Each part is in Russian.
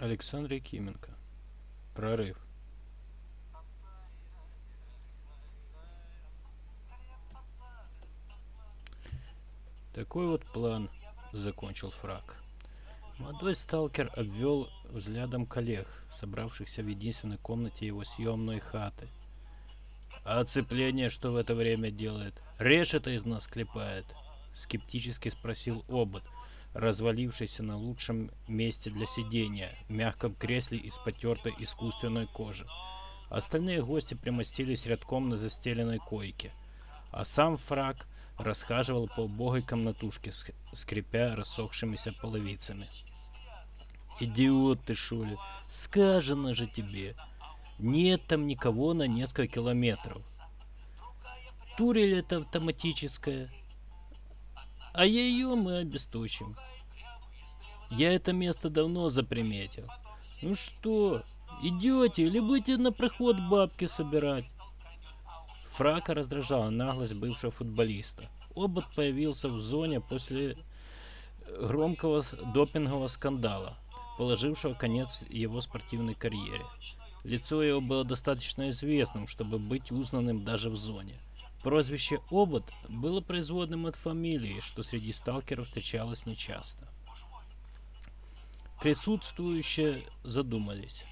Александр Якименко. Прорыв. Такой вот план, закончил Фрак. Молодой сталкер обвел взглядом коллег, собравшихся в единственной комнате его съемной хаты. А оцепление что в это время делает? Решета из нас клепает? Скептически спросил Обод, развалившийся на лучшем месте для сидения, в мягком кресле из потертой искусственной кожи. Остальные гости примостились рядком на застеленной койке, а сам фраг расхаживал по убогой комнатушке, скрипя рассохшимися половицами. «Идиот ты, Шули! Сказано же тебе! Нет там никого на несколько километров. Турель это автоматическая, а ее мы обесточим. Я это место давно заприметил. Ну что, идете или будете на проход бабки собирать? Фрака раздражала наглость бывшего футболиста. Обод появился в зоне после громкого допингового скандала, положившего конец его спортивной карьере. Лицо его было достаточно известным, чтобы быть узнанным даже в зоне. Прозвище «Обод» было производным от фамилии, что среди сталкеров встречалось нечасто. Присутствующие задумались.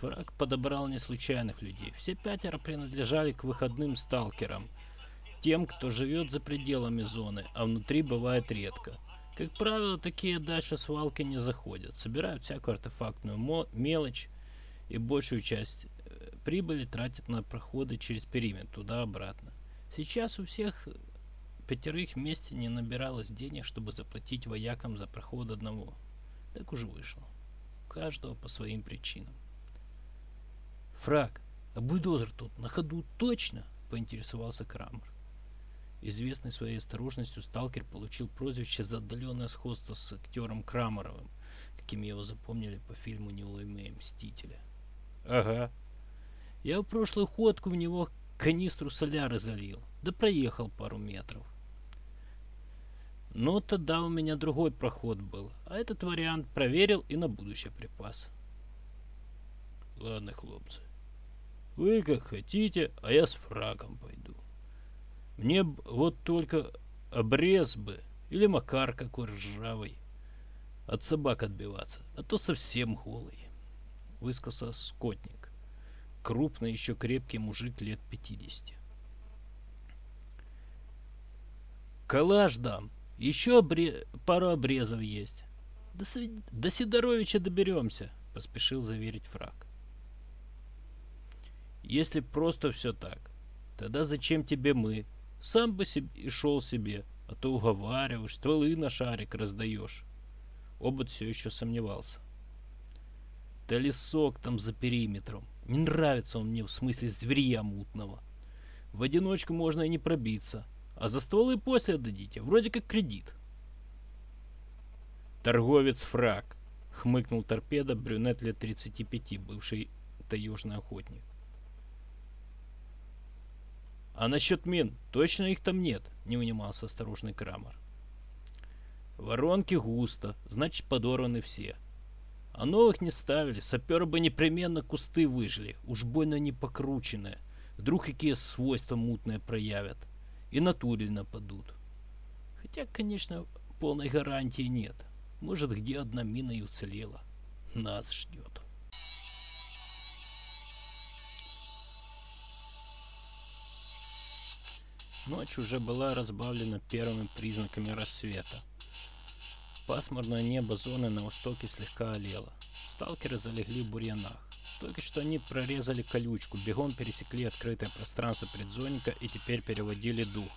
Фраг подобрал не случайных людей. Все пятеро принадлежали к выходным сталкерам, тем, кто живет за пределами зоны, а внутри бывает редко. Как правило, такие дальше свалки не заходят, собирают всякую артефактную мелочь и большую часть э, прибыли тратят на проходы через периметр туда-обратно. Сейчас у всех пятерых вместе не набиралось денег, чтобы заплатить воякам за проход одного. Так уже вышло. У каждого по своим причинам. Фраг, а бульдозер тут на ходу точно? Поинтересовался Крамер. Известный своей осторожностью сталкер получил прозвище за отдаленное сходство с актером Крамеровым, каким его запомнили по фильму «Неуловимые мстители». Ага. Я в прошлую ходку в него канистру соляры залил, да проехал пару метров. Но тогда у меня другой проход был, а этот вариант проверил и на будущее припас. Ладно, хлопцы, вы как хотите, а я с фраком пойду. Мне вот только обрез бы или макар какой ржавый от собак отбиваться, а то совсем голый, высказался скотник крупный, еще крепкий мужик лет 50. Калаш дам. Еще обре... пару обрезов есть. До, Св... До Сидоровича доберемся, поспешил заверить фраг. Если просто все так, тогда зачем тебе мы? Сам бы себе и шел себе, а то уговариваешь, стволы на шарик раздаешь. Обод все еще сомневался. Да лесок там за периметром. Не нравится он мне в смысле зверя мутного. В одиночку можно и не пробиться, а за стволы после отдадите, вроде как кредит. Торговец фраг, хмыкнул торпеда брюнет лет 35, бывший таежный охотник. А насчет мин, точно их там нет, не унимался осторожный Крамер. Воронки густо, значит подорваны все. А новых не ставили, саперы бы непременно кусты выжили, уж больно не покрученные. Вдруг какие свойства мутные проявят. И на турель нападут. Хотя, конечно, полной гарантии нет. Может, где одна мина и уцелела. Нас ждет. Ночь уже была разбавлена первыми признаками рассвета. Пасмурное небо зоны на востоке слегка олело. Сталкеры залегли в бурьянах. Только что они прорезали колючку, бегом пересекли открытое пространство предзонника и теперь переводили дух.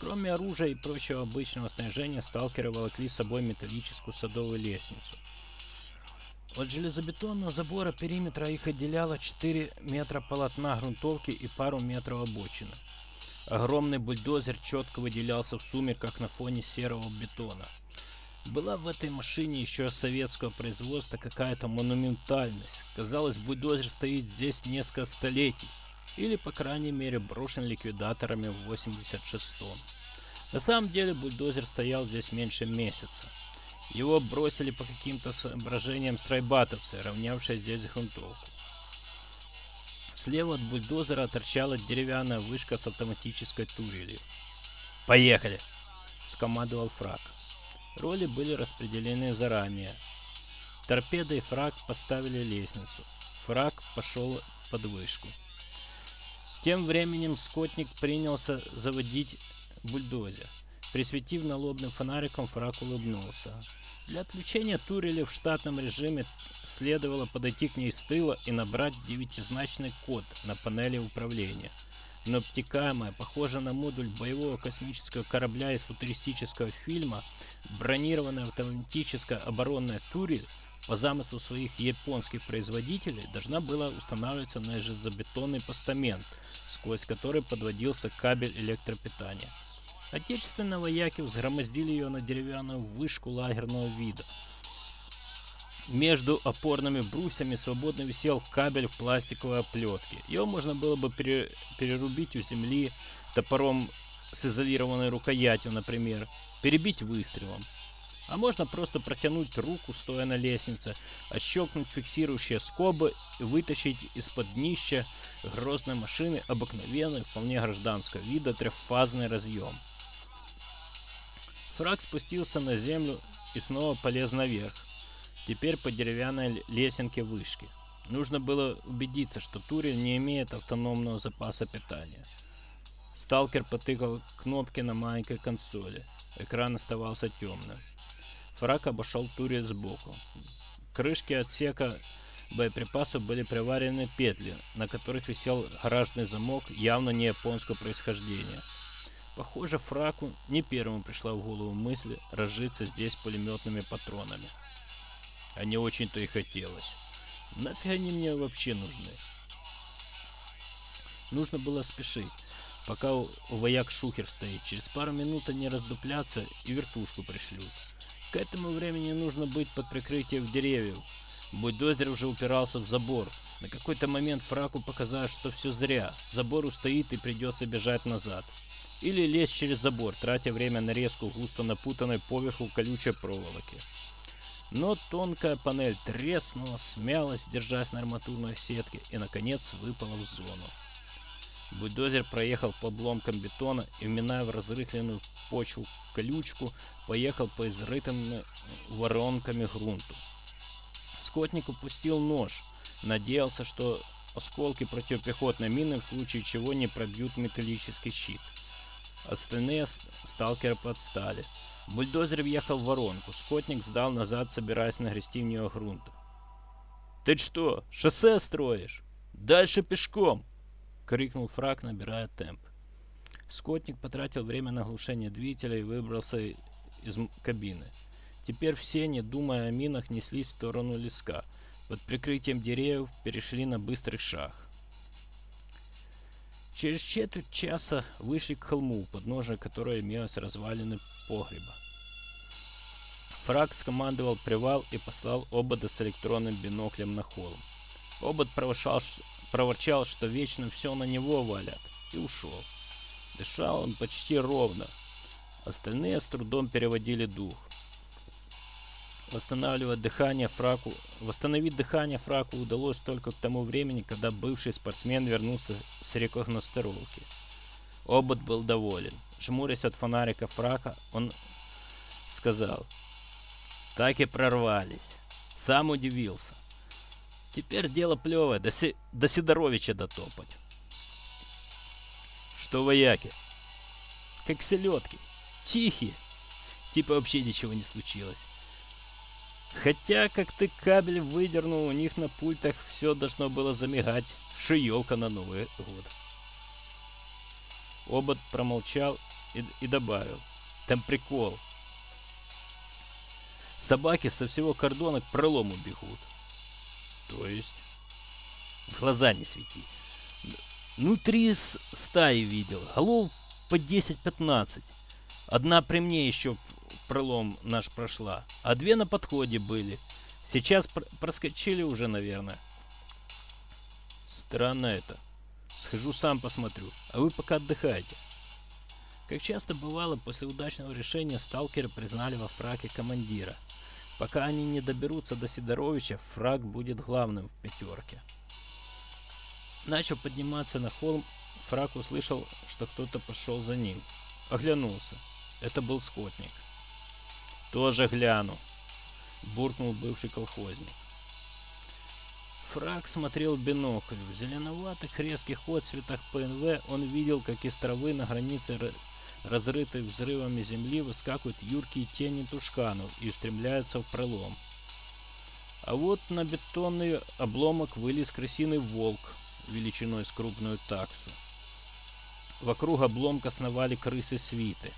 Кроме оружия и прочего обычного снаряжения, сталкеры волокли с собой металлическую садовую лестницу. От железобетонного забора периметра их отделяло 4 метра полотна грунтовки и пару метров обочины. Огромный бульдозер четко выделялся в сумерках на фоне серого бетона. Была в этой машине еще советского производства какая-то монументальность. Казалось, бульдозер стоит здесь несколько столетий. Или, по крайней мере, брошен ликвидаторами в 86-м. На самом деле, бульдозер стоял здесь меньше месяца. Его бросили по каким-то соображениям стройбатовцы, равнявшие здесь грунтовку. Слева от бульдозера торчала деревянная вышка с автоматической турелью. «Поехали!» — скомандовал фраг. Роли были распределены заранее. Торпеда и фраг поставили лестницу. Фраг пошел под вышку. Тем временем скотник принялся заводить бульдозер. Присветив налобным фонариком, фраг улыбнулся. Для отключения турели в штатном режиме следовало подойти к ней с тыла и набрать девятизначный код на панели управления. Но обтекаемая, похожая на модуль боевого космического корабля из футуристического фильма, бронированная автоматическая оборонная турель по замыслу своих японских производителей должна была устанавливаться на железобетонный постамент, сквозь который подводился кабель электропитания. Отечественные вояки взгромоздили ее на деревянную вышку лагерного вида. Между опорными брусьями свободно висел кабель в пластиковой оплетке. Его можно было бы пере перерубить у земли топором с изолированной рукоятью, например, перебить выстрелом. А можно просто протянуть руку, стоя на лестнице, отщелкнуть фиксирующие скобы и вытащить из-под днища грозной машины обыкновенный, вполне гражданского вида трехфазный разъем. Фраг спустился на землю и снова полез наверх, теперь по деревянной лесенке вышки. Нужно было убедиться, что турель не имеет автономного запаса питания. Сталкер потыкал кнопки на маленькой консоли. Экран оставался темным. Фрак обошел турель сбоку. Крышки отсека боеприпасов были приварены петли, на которых висел гаражный замок, явно не японского происхождения. Похоже, Фраку не первым пришла в голову мысль разжиться здесь пулеметными патронами. А не очень-то и хотелось. Нафиг они мне вообще нужны? Нужно было спешить, пока у вояк шухер стоит. Через пару минут они раздуплятся и вертушку пришлют. К этому времени нужно быть под прикрытием деревьев. Бульдозер уже упирался в забор. На какой-то момент Фраку показалось, что все зря. Забор устоит и придется бежать назад. Или лезть через забор, тратя время на резку густо напутанной поверху колючей проволоки. Но тонкая панель треснула, смялась, держась на арматурной сетке, и, наконец, выпала в зону. Бульдозер проехал по обломкам бетона и, вминая в разрыхленную почву колючку, поехал по изрытым воронками грунту. Скотник упустил нож, надеялся, что осколки противопехотной мины в случае чего не пробьют металлический щит. Остальные сталкеры подстали. Бульдозер въехал в воронку. Скотник сдал назад, собираясь нагрести в нее грунта. «Ты что, шоссе строишь? Дальше пешком!» — крикнул фраг, набирая темп. Скотник потратил время на глушение двигателя и выбрался из кабины. Теперь все, не думая о минах, неслись в сторону леска. Под прикрытием деревьев перешли на быстрый шаг. Через четверть часа вышли к холму, подножие которого имелось развалины погреба. Фраг скомандовал привал и послал обода с электронным биноклем на холм. Обод провошал, проворчал, что вечно все на него валят, и ушел. Дышал он почти ровно. Остальные с трудом переводили дух. Восстанавливать дыхание фраку, восстановить дыхание фраку удалось только к тому времени, когда бывший спортсмен вернулся с рекогностировки. Обод был доволен. Жмурясь от фонарика фрака, он сказал, «Так и прорвались. Сам удивился. Теперь дело плевое, до, Си до Сидоровича дотопать. Что вояки? Как селедки. Тихие. Типа вообще ничего не случилось. Хотя, как ты кабель выдернул, у них на пультах все должно было замигать. Шиелка на Новый год. Обод промолчал и, и добавил. Там прикол. Собаки со всего кордона к пролому бегут. То есть? В глаза не свети. Ну, три стаи видел. Голов по 10-15. Одна при мне еще пролом наш прошла, а две на подходе были. Сейчас пр проскочили уже, наверное. Странно это. Схожу сам посмотрю, а вы пока отдыхайте. Как часто бывало, после удачного решения сталкеры признали во фраке командира. Пока они не доберутся до Сидоровича, фраг будет главным в пятерке. Начал подниматься на холм, фраг услышал, что кто-то пошел за ним. Оглянулся. Это был скотник. «Тоже гляну», — буркнул бывший колхозник. Фраг смотрел бинокль. В зеленоватых резких отцветах ПНВ он видел, как из травы на границе разрытой взрывами земли выскакивают юркие тени тушканов и устремляются в пролом. А вот на бетонный обломок вылез крысиный волк величиной с крупную таксу. Вокруг обломка сновали крысы свиты.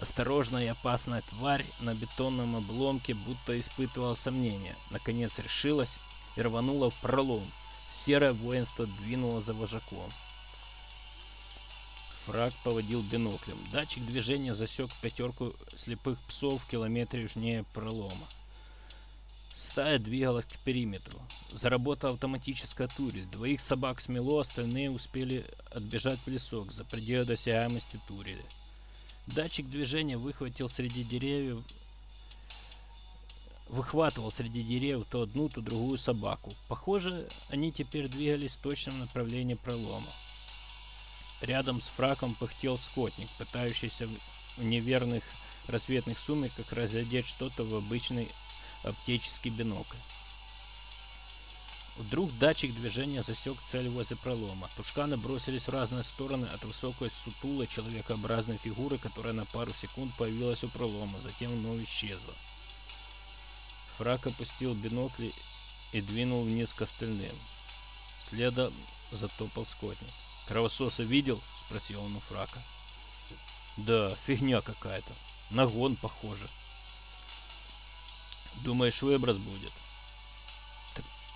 Осторожная и опасная тварь на бетонном обломке будто испытывала сомнения. Наконец решилась и рванула в пролом. Серое воинство двинуло за вожаком. Фраг поводил биноклем. Датчик движения засек пятерку слепых псов в километре южнее пролома. Стая двигалась к периметру. Заработала автоматическая турель. Двоих собак смело, остальные успели отбежать в лесок за пределы досягаемости турели. Датчик движения выхватил среди деревьев выхватывал среди деревьев то одну, то другую собаку. Похоже, они теперь двигались в точном направлении пролома. Рядом с фраком пыхтел скотник, пытающийся в неверных рассветных сумерках разглядеть что-то в обычный оптический бинокль. Вдруг датчик движения засек цель возле пролома. Тушканы бросились в разные стороны от высокой сутулой человекообразной фигуры, которая на пару секунд появилась у пролома, затем вновь исчезла. Фрак опустил бинокли и двинул вниз к остальным. Следом затопал скотник. «Кровососа видел?» — спросил он у Фрака. «Да, фигня какая-то. Нагон похоже». «Думаешь, выброс будет?»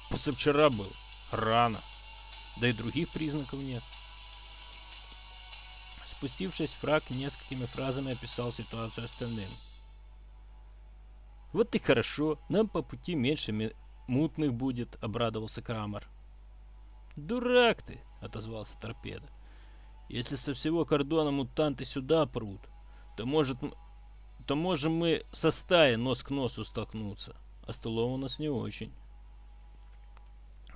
«Так позавчера был. Рано. Да и других признаков нет». Спустившись, Фрак несколькими фразами описал ситуацию остальным. «Вот и хорошо, нам по пути меньше мутных будет», — обрадовался Крамер. «Дурак ты!» — отозвался торпеда. «Если со всего кордона мутанты сюда прут, то, может, то можем мы со стаей нос к носу столкнуться, а столов у нас не очень».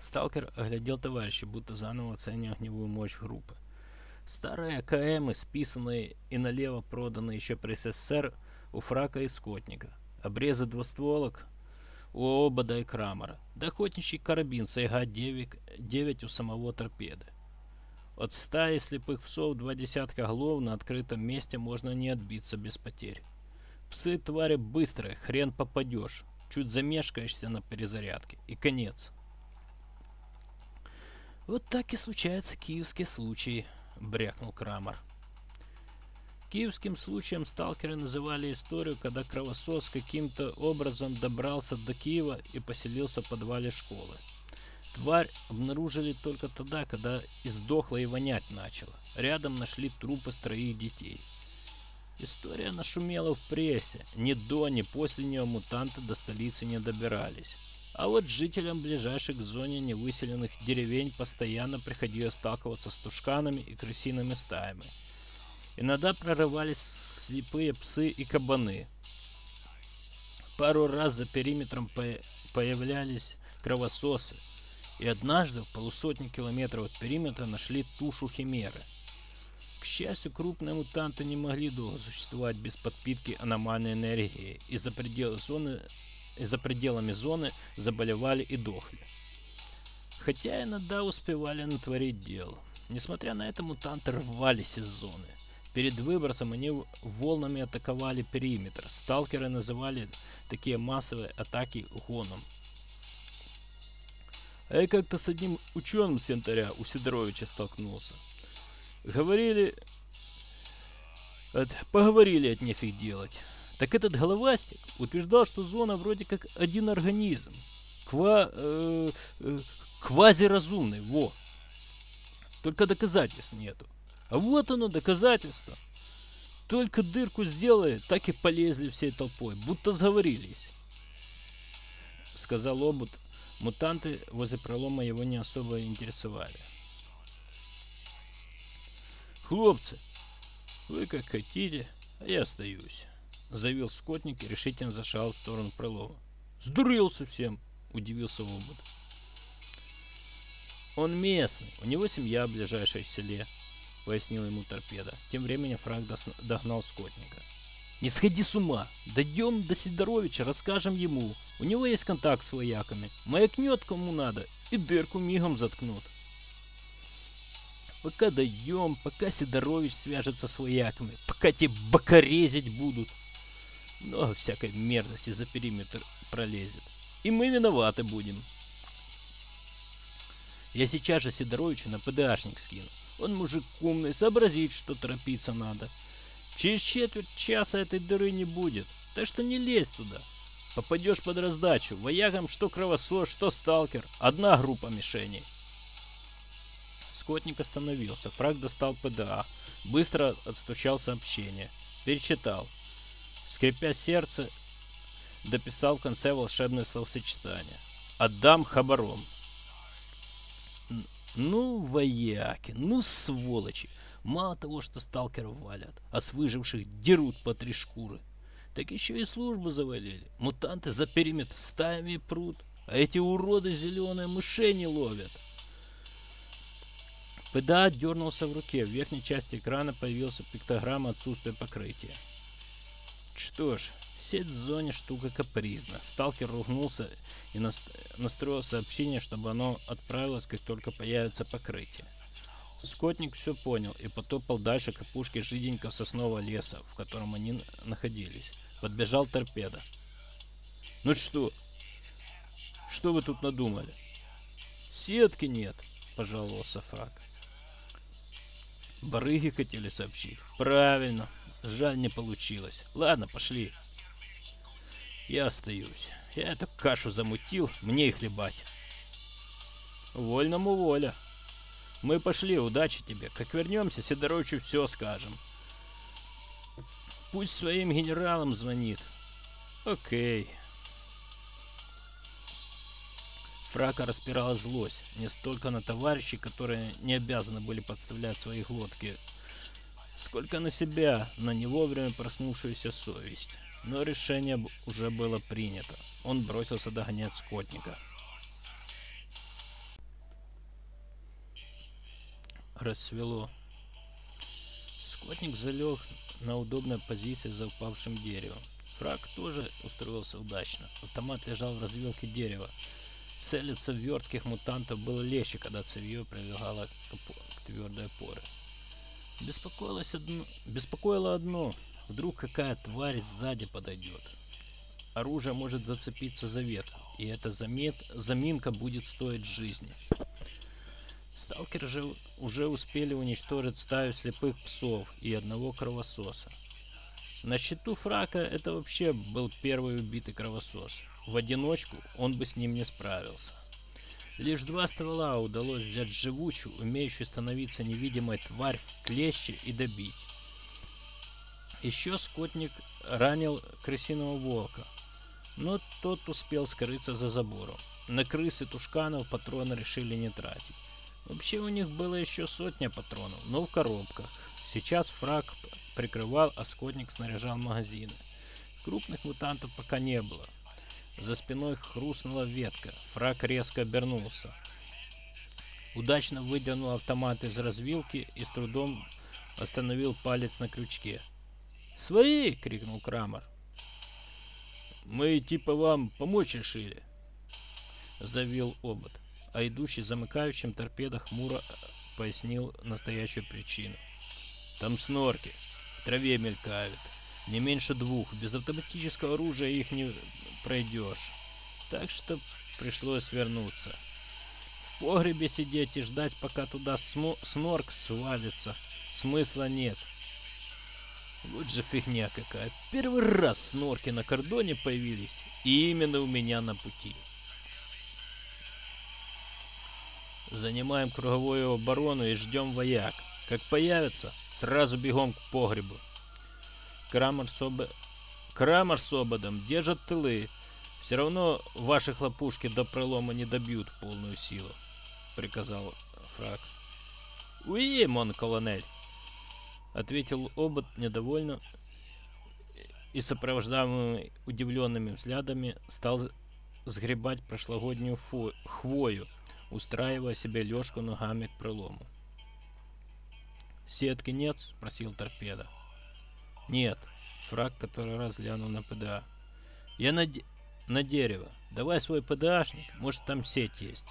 Сталкер оглядел товарища, будто заново оценивая огневую мощь группы. Старые АКМы, списанные и налево проданные еще при СССР у фрака и скотника — обрезы двустволок у Обода и Крамера, да охотничий карабин САГ-9 у самого торпеды. От стаи слепых псов два десятка голов на открытом месте можно не отбиться без потерь. Псы твари быстрые, хрен попадешь. Чуть замешкаешься на перезарядке, и конец. Вот так и случаются киевские случаи, брякнул Крамер. Киевским случаем сталкеры называли историю, когда кровосос каким-то образом добрался до Киева и поселился в подвале школы. Тварь обнаружили только тогда, когда издохла и вонять начала. Рядом нашли трупы троих детей. История нашумела в прессе. Ни до, ни после нее мутанты до столицы не добирались. А вот жителям ближайших к зоне невыселенных деревень постоянно приходилось сталкиваться с тушканами и крысиными стаями – Иногда прорывались слепые псы и кабаны. Пару раз за периметром по появлялись кровососы, и однажды в полусотни километров от периметра нашли тушу химеры. К счастью, крупные мутанты не могли долго существовать без подпитки аномальной энергии, и за, пределы зоны, за пределами зоны заболевали и дохли. Хотя иногда успевали натворить дел. Несмотря на это, мутанты рвались из зоны. Перед выбросом они волнами атаковали периметр. Сталкеры называли такие массовые атаки гоном. А я как-то с одним ученым с янтаря у Сидоровича столкнулся. Говорили... Поговорили от нефиг делать. Так этот головастик утверждал, что зона вроде как один организм. Ква... Э, э, квазиразумный, во. Только доказательств нету. А вот оно, доказательство. Только дырку сделали, так и полезли всей толпой, будто сговорились. Сказал Обут. Мутанты возле пролома его не особо интересовали. Хлопцы, Вы как хотите, а я остаюсь. Заявил скотник и решительно зашагал в сторону пролома. Сдурел совсем, удивился Обод. Он местный, у него семья в ближайшей селе, пояснил ему торпеда. Тем временем Франк догнал скотника. Не сходи с ума. Дойдем до Сидоровича, расскажем ему. У него есть контакт с вояками. Маякнет кому надо, и дырку мигом заткнут. Пока дойдем, пока Сидорович свяжется с вояками, пока те бокорезить будут. Много всякой мерзости за периметр пролезет. И мы виноваты будем. Я сейчас же Сидоровича на ПДАшник скину. Он мужик умный, сообразит, что торопиться надо. Через четверть часа этой дыры не будет, так что не лезь туда. Попадешь под раздачу, воякам что кровосос, что сталкер, одна группа мишеней. Скотник остановился, фраг достал ПДА, быстро отстучал сообщение, перечитал. Скрипя сердце, дописал в конце волшебное словосочетание. «Отдам хабаром». Ну, вояки, ну, сволочи. Мало того, что сталкеров валят, а с выживших дерут по три шкуры, так еще и службу завалили. Мутанты за периметр стаями прут, а эти уроды зеленые мышени ловят. ПДА дернулся в руке. В верхней части экрана появился пиктограмма отсутствия покрытия. Что ж, сеть в зоне штука капризна. Сталкер ругнулся и настроил сообщение, чтобы оно отправилось, как только появится покрытие. Скотник все понял и потопал дальше к опушке жиденького соснового леса, в котором они находились. Подбежал торпеда. «Ну что? Что вы тут надумали?» «Сетки нет», — пожаловался Фрак. «Барыги хотели сообщить». «Правильно. Жаль, не получилось. Ладно, пошли». «Я остаюсь. Я эту кашу замутил, мне и хлебать». «Вольному воля», мы пошли, удачи тебе. Как вернемся, Сидоровичу все скажем. Пусть своим генералам звонит. Окей. Фрака распирала злость. Не столько на товарищей, которые не обязаны были подставлять свои глотки, сколько на себя, на не вовремя проснувшуюся совесть. Но решение уже было принято. Он бросился догонять скотника. рассвело. Скотник залег на удобной позиции за упавшим деревом. Фраг тоже устроился удачно. Автомат лежал в развилке дерева. Целиться в вертких мутантов было легче, когда цевье прилегало к, твердой опоре. Беспокоилось одно, беспокоило одно. Вдруг какая тварь сзади подойдет. Оружие может зацепиться за ветку, и эта замет, заминка будет стоить жизни. Сталкеры же уже успели уничтожить стаю слепых псов и одного кровососа. На счету Фрака это вообще был первый убитый кровосос. В одиночку он бы с ним не справился. Лишь два ствола удалось взять живучую, умеющую становиться невидимой тварь в клещи и добить. Еще скотник ранил крысиного волка, но тот успел скрыться за забором. На крысы тушканов патроны решили не тратить. Вообще у них было еще сотня патронов, но в коробках. Сейчас фраг прикрывал, а скотник снаряжал магазины. Крупных мутантов пока не было. За спиной хрустнула ветка. Фраг резко обернулся. Удачно выдернул автомат из развилки и с трудом остановил палец на крючке. «Свои!» — крикнул Крамер. «Мы типа вам помочь решили», — завил обод а идущий замыкающим торпеда хмуро пояснил настоящую причину. Там снорки, в траве мелькают, не меньше двух, без автоматического оружия их не пройдешь. Так что пришлось вернуться. В погребе сидеть и ждать, пока туда снорк свалится, смысла нет. Вот же фигня какая. Первый раз снорки на кордоне появились, и именно у меня на пути. Занимаем круговую оборону и ждем вояк. Как появятся, сразу бегом к погребу. Крамер с, об... Крамер с ободом держат тылы. Все равно ваши хлопушки до пролома не добьют полную силу, приказал Фраг. Уи, мон колонель. ответил Обод недовольно и сопровождаемый удивленными взглядами стал сгребать прошлогоднюю фу хвою, устраивая себе лёжку ногами к пролому. «Сетки нет?» — спросил торпеда. «Нет». Фраг который раз глянул на ПДА. «Я на, де на дерево. Давай свой ПДАшник, может там сеть есть».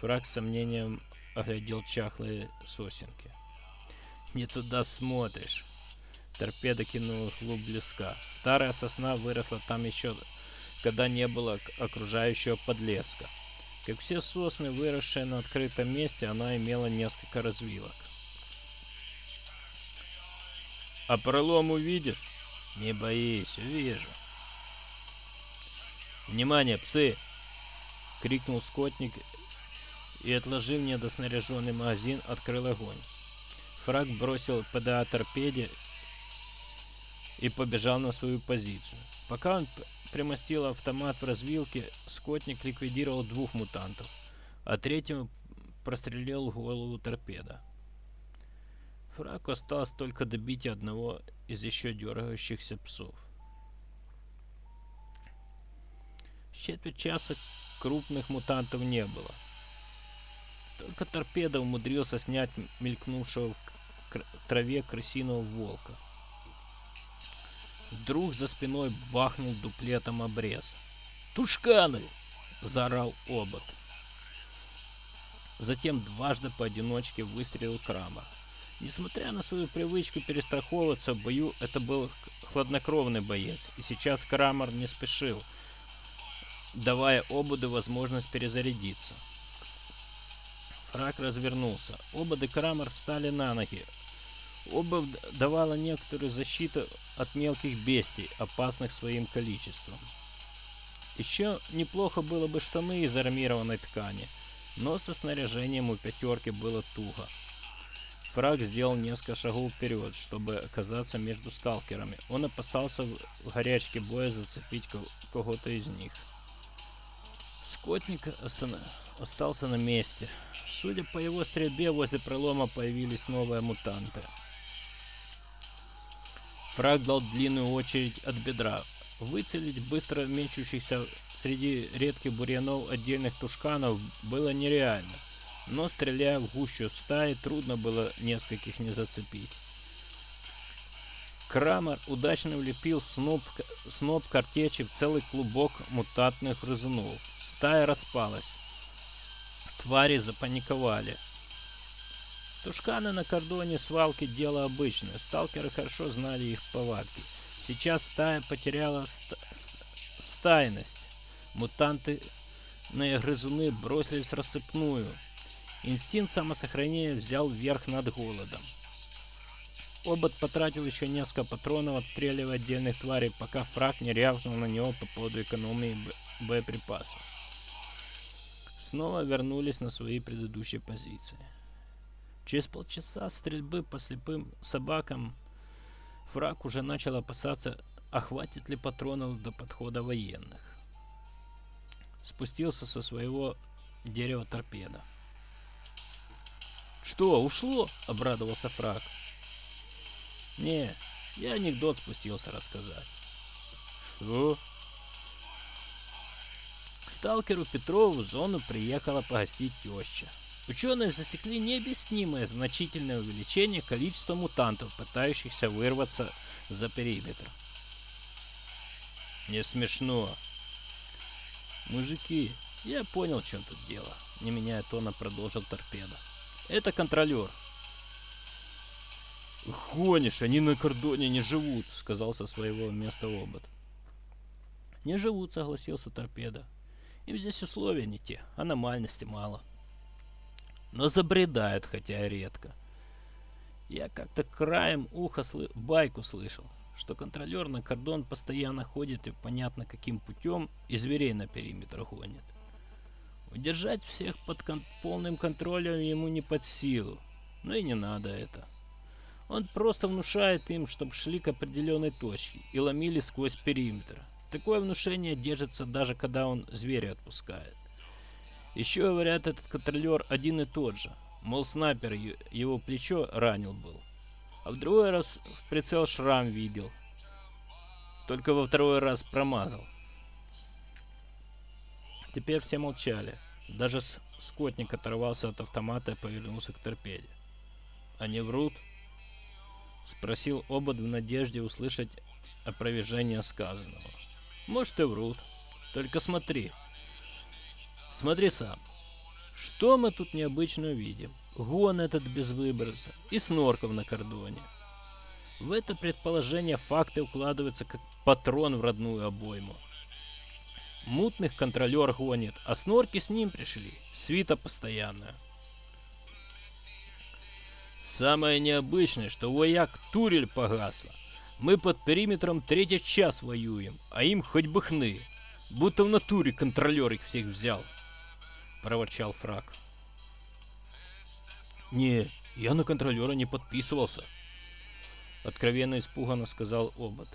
Фраг с сомнением оглядел чахлые сосенки. «Не туда смотришь». Торпеда кинула клуб блеска. Старая сосна выросла там еще, когда не было окружающего подлеска. Как все сосны, выросшие на открытом месте, она имела несколько развилок. «А пролом увидишь?» «Не боись, увижу». «Внимание, псы!» — крикнул скотник и, отложив недоснаряженный магазин, открыл огонь. Фраг бросил ПДА торпеде и побежал на свою позицию. Пока он примостил автомат в развилке, скотник ликвидировал двух мутантов, а третьему прострелил голову торпеда. Фраку осталось только добить одного из еще дергающихся псов. Четверть часа крупных мутантов не было. Только торпеда умудрился снять мелькнувшего в траве крысиного волка. Вдруг за спиной бахнул дуплетом обрез. «Тушканы!» — заорал обод. Затем дважды поодиночке выстрелил Крама. Несмотря на свою привычку перестраховываться в бою, это был хладнокровный боец, и сейчас Крамер не спешил, давая ободу возможность перезарядиться. Фрак развернулся. Обод и Крамер встали на ноги, Обувь давала некоторую защиту от мелких бестий, опасных своим количеством. Еще неплохо было бы штаны из армированной ткани, но со снаряжением у пятерки было туго. Фраг сделал несколько шагов вперед, чтобы оказаться между сталкерами. Он опасался в горячке боя зацепить кого-то из них. Скотник остался на месте. Судя по его стрельбе, возле пролома появились новые мутанты. Фраг дал длинную очередь от бедра. Выцелить быстро мечущихся среди редких бурьянов отдельных тушканов было нереально, но стреляя в гущу стаи, трудно было нескольких не зацепить. Крамер удачно влепил сноп, сноп картечи в целый клубок мутантных грызунов. Стая распалась. Твари запаниковали. Тушканы на кордоне свалки дело обычное. Сталкеры хорошо знали их повадки. Сейчас стая потеряла ст стайность. Мутанты грызуны бросились рассыпную. Инстинкт самосохранения взял верх над голодом. Обод потратил еще несколько патронов, отстреливая отдельных тварей, пока фраг не рявкнул на него по поводу экономии боеприпасов. Снова вернулись на свои предыдущие позиции. Через полчаса стрельбы по слепым собакам враг уже начал опасаться, охватит ли патронов до подхода военных. Спустился со своего дерева торпеда. «Что, ушло?» — обрадовался фраг. «Не, я анекдот спустился рассказать». «Что?» К сталкеру Петрову в зону приехала погостить теща. Ученые засекли необъяснимое значительное увеличение количества мутантов, пытающихся вырваться за периметр. Не смешно. Мужики, я понял, в чем тут дело. Не меняя тона, продолжил торпеда. Это контролер. Гонишь, они на кордоне не живут, сказал со своего места обод. Не живут, согласился торпеда. Им здесь условия не те, аномальности мало. — но забредает, хотя и редко. Я как-то краем уха сл байку слышал, что контролер на кордон постоянно ходит и понятно каким путем и зверей на периметр гонит. Удержать всех под кон полным контролем ему не под силу, но и не надо это. Он просто внушает им, чтобы шли к определенной точке и ломили сквозь периметр. Такое внушение держится даже когда он зверя отпускает. Еще, говорят, этот контролер один и тот же. Мол, снайпер его плечо ранил был. А в другой раз в прицел шрам видел. Только во второй раз промазал. Теперь все молчали. Даже скотник оторвался от автомата и повернулся к торпеде. «Они врут?» Спросил Обод в надежде услышать опровержение сказанного. «Может и врут. Только смотри. Смотри сам. Что мы тут необычно видим? Гон этот без выброса и снорков на кордоне. В это предположение факты укладываются как патрон в родную обойму. Мутных контролер гонит, а снорки с ним пришли. Свита постоянная. Самое необычное, что вояк турель погасла. Мы под периметром третий час воюем, а им хоть бы хны. Будто в натуре контролер их всех взял. Проворчал Фрак. Не, я на контролера не подписывался. Откровенно испуганно сказал Обод.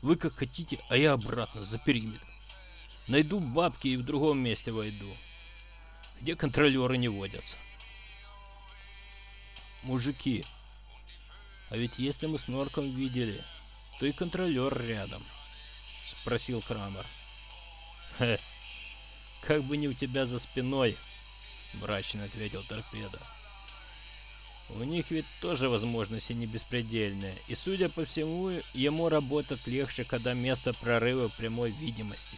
Вы как хотите, а я обратно, за периметр. Найду бабки и в другом месте войду. Где контролеры не водятся. Мужики, а ведь если мы с Норком видели, то и контролер рядом. Спросил Крамер. Хе, как бы не у тебя за спиной, мрачно ответил Торпеда. У них ведь тоже возможности не беспредельные, и, судя по всему, ему работать легче, когда место прорыва прямой видимости.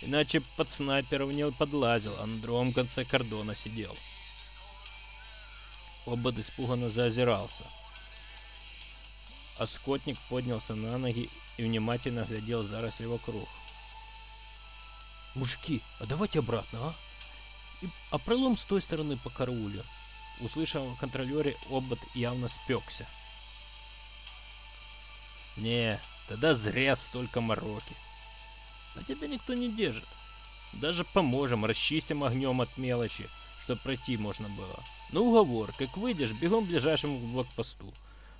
Иначе под снайпером не подлазил, а на другом конце кордона сидел. Обод испуганно заозирался. А скотник поднялся на ноги и внимательно глядел заросли вокруг. «Мужики, а давайте обратно, а? И, а пролом с той стороны по караулю». Услышав о контролере, Обод явно спекся. «Не, тогда зря столько мороки. А тебя никто не держит. Даже поможем, расчистим огнем от мелочи, чтобы пройти можно было. На уговор, как выйдешь, бегом к ближайшему блокпосту.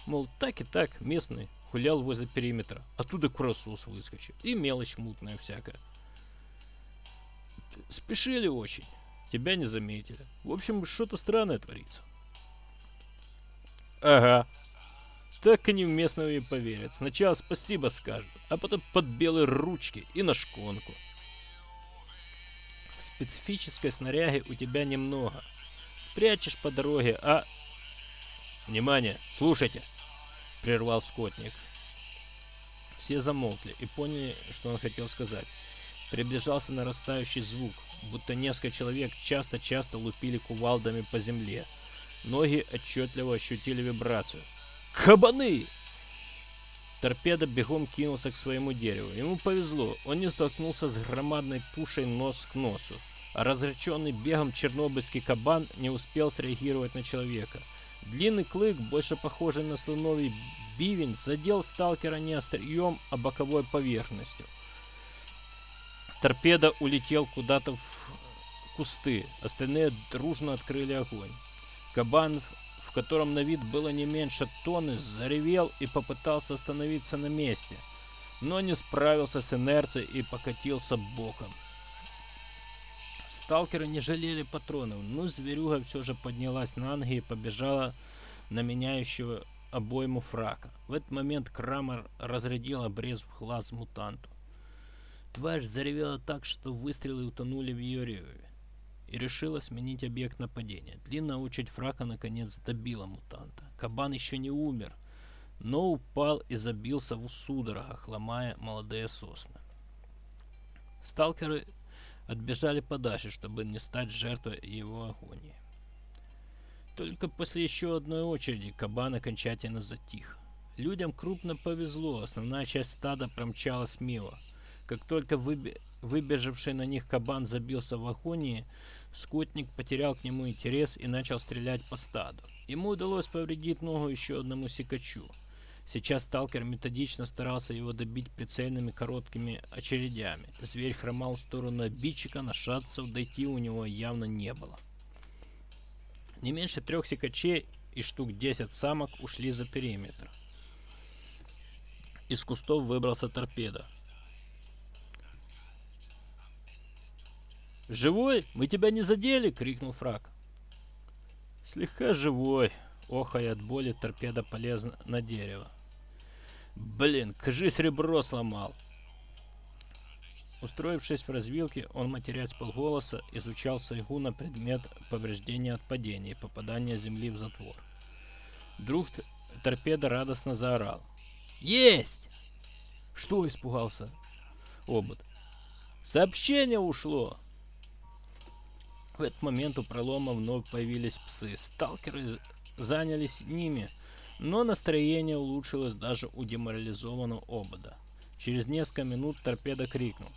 Мол, так и так, местный, хулял возле периметра. Оттуда курасос выскочил. И мелочь мутная всякая. Спешили очень. Тебя не заметили. В общем, что-то странное творится. Ага. Так они в местного и поверят. Сначала спасибо скажут, а потом под белые ручки и на шконку. Специфической снаряги у тебя немного. Спрячешь по дороге, а... Внимание, слушайте, прервал скотник. Все замолкли и поняли, что он хотел сказать. Приближался нарастающий звук, будто несколько человек часто-часто лупили кувалдами по земле. Ноги отчетливо ощутили вибрацию. «Кабаны!» Торпеда бегом кинулся к своему дереву. Ему повезло, он не столкнулся с громадной тушей нос к носу, а разреченный бегом чернобыльский кабан не успел среагировать на человека. Длинный клык, больше похожий на слоновий бивень, задел сталкера не острием, а боковой поверхностью. Торпеда улетел куда-то в кусты, остальные дружно открыли огонь. Кабан, в котором на вид было не меньше тонны, заревел и попытался остановиться на месте, но не справился с инерцией и покатился боком. Сталкеры не жалели патронов, но зверюга все же поднялась на ноги и побежала на меняющего обойму фрака. В этот момент Крамер разрядил обрез в глаз мутанту. Тварь заревела так, что выстрелы утонули в ее реве. И решила сменить объект нападения. Длинная очередь фрака наконец добила мутанта. Кабан еще не умер, но упал и забился в судорогах, ломая молодые сосны. Сталкеры отбежали подальше, чтобы не стать жертвой его агонии. Только после еще одной очереди кабан окончательно затих. Людям крупно повезло, основная часть стада промчалась мимо. Как только выби... выбежавший на них кабан забился в агонии, скотник потерял к нему интерес и начал стрелять по стаду. Ему удалось повредить ногу еще одному сикачу. Сейчас сталкер методично старался его добить прицельными короткими очередями. Зверь хромал в сторону обидчика, на шансов дойти у него явно не было. Не меньше трех сикачей и штук 10 самок ушли за периметр. Из кустов выбрался торпеда. «Живой? Мы тебя не задели!» — крикнул Фрак. «Слегка живой», охая от боли, торпеда полезла на дерево. «Блин, кажись, ребро сломал!» Устроившись в развилке, он, матерясь полголоса, изучал сайгу на предмет повреждения от падения и попадания земли в затвор. Вдруг торпеда радостно заорал. «Есть!» «Что?» — испугался Обод. «Сообщение ушло!» В этот момент у пролома вновь появились псы. Сталкеры занялись ними, но настроение улучшилось даже у деморализованного обода. Через несколько минут торпеда крикнул.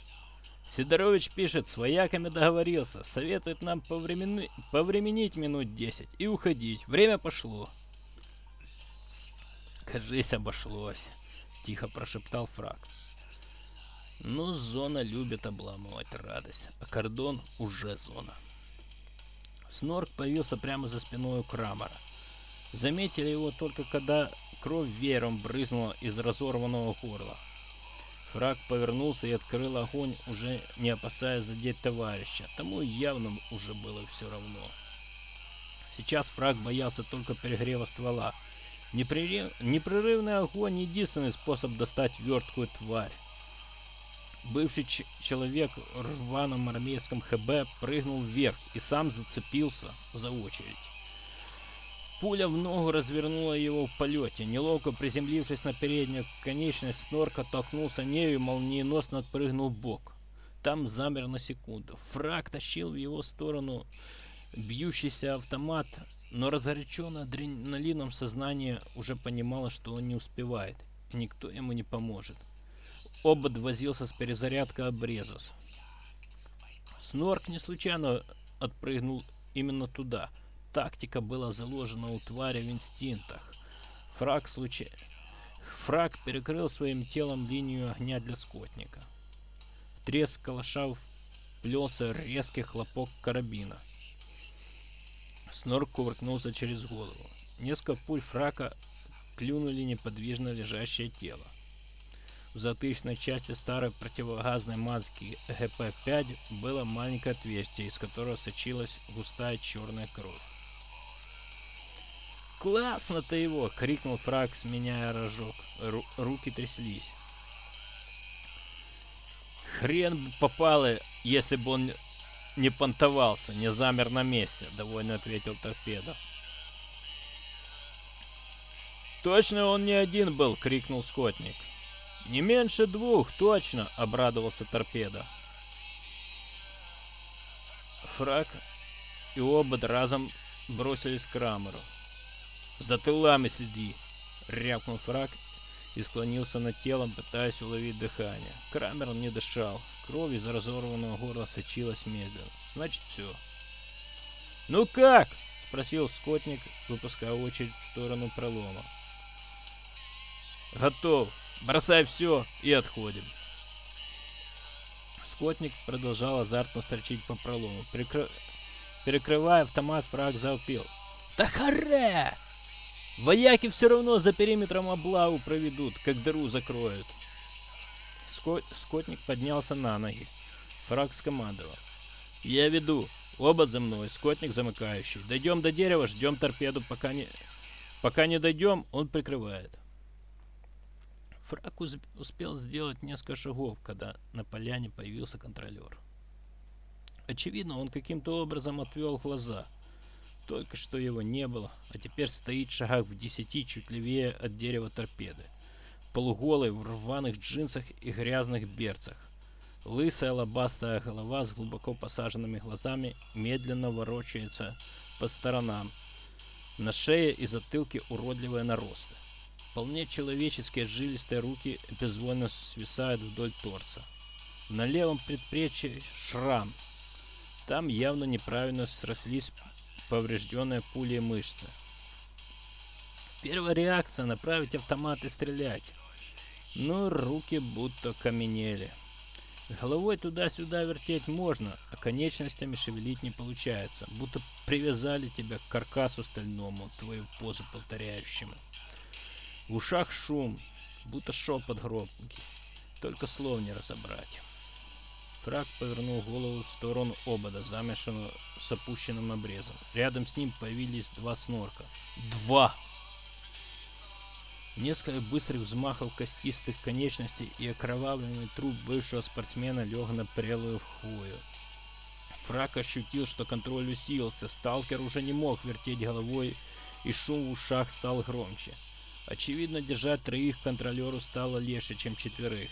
Сидорович пишет, с вояками договорился, советует нам повремени... повременить минут десять и уходить. Время пошло. Кажись, обошлось, тихо прошептал фраг. Но зона любит обламывать радость, а кордон уже зона. Снорк появился прямо за спиной у Крамера. Заметили его только когда кровь веером брызнула из разорванного горла. Фраг повернулся и открыл огонь, уже не опасаясь задеть товарища. Тому явно уже было все равно. Сейчас фраг боялся только перегрева ствола. Непрерыв... Непрерывный огонь — единственный способ достать верткую тварь. Бывший человек в рваном армейском ХБ прыгнул вверх и сам зацепился за очередь. Пуля в ногу развернула его в полете. Неловко приземлившись на переднюю конечность, Снорка толкнулся нею и молниеносно отпрыгнул в бок. Там замер на секунду. Фраг тащил в его сторону бьющийся автомат, но разгоряченное адреналином сознание уже понимало, что он не успевает, и никто ему не поможет. Обод возился с перезарядкой обрезос. Снорк не случайно отпрыгнул именно туда — Тактика была заложена у твари в инстинктах. Фраг случай... Фраг перекрыл своим телом линию огня для скотника. В треск калаша вплелся резкий хлопок карабина. Снорк кувыркнулся через голову. Несколько пуль фрака клюнули неподвижно лежащее тело. В затыльной части старой противогазной маски ГП-5 было маленькое отверстие, из которого сочилась густая черная кровь. «Классно ты его!» — крикнул Фраг, сменяя рожок. Ру руки тряслись. «Хрен бы попало, если бы он не понтовался, не замер на месте», — довольно ответил торпеда. «Точно он не один был!» — крикнул скотник. «Не меньше двух, точно!» — обрадовался торпеда. Фраг и оба разом бросились к Рамеру. «За тылами следи!» — рявкнул фраг и склонился над телом, пытаясь уловить дыхание. Крамер не дышал. Кровь из разорванного горла сочилась медленно. Значит, все. «Ну как?» — спросил скотник, выпуская очередь в сторону пролома. «Готов. Бросай все и отходим». Скотник продолжал азартно строчить по пролому. Прикры... Перекрывая автомат, фраг завпил. «Да харе!» Вояки все равно за периметром облаву проведут, как дыру закроют. Скот... Скотник поднялся на ноги. Фраг скомандовал. Я веду. Оба за мной, скотник замыкающий. Дойдем до дерева, ждем торпеду, пока не... Пока не дойдем, он прикрывает. Фраг успел сделать несколько шагов, когда на поляне появился контролер. Очевидно, он каким-то образом отвел глаза — только что его не было, а теперь стоит в шагах в десяти чуть левее от дерева торпеды. Полуголый в рваных джинсах и грязных берцах. Лысая лобастая голова с глубоко посаженными глазами медленно ворочается по сторонам. На шее и затылке уродливые наросты. Вполне человеческие жилистые руки безвольно свисают вдоль торса. На левом предплечье шрам. Там явно неправильно срослись поврежденная пулей мышца. Первая реакция — направить автомат и стрелять. Но руки будто каменели. Головой туда-сюда вертеть можно, а конечностями шевелить не получается, будто привязали тебя к каркасу стальному, твою позу повторяющему. В ушах шум, будто шепот громкий, только слов не разобрать. Фраг повернул голову в сторону обода, замешанного с опущенным обрезом. Рядом с ним появились два снорка. Два! Несколько быстрых взмахов костистых конечностей и окровавленный труп бывшего спортсмена лег на прелую хвою. Фрак ощутил, что контроль усилился, сталкер уже не мог вертеть головой, и шум в ушах стал громче. Очевидно, держать троих контролеру стало легче, чем четверых.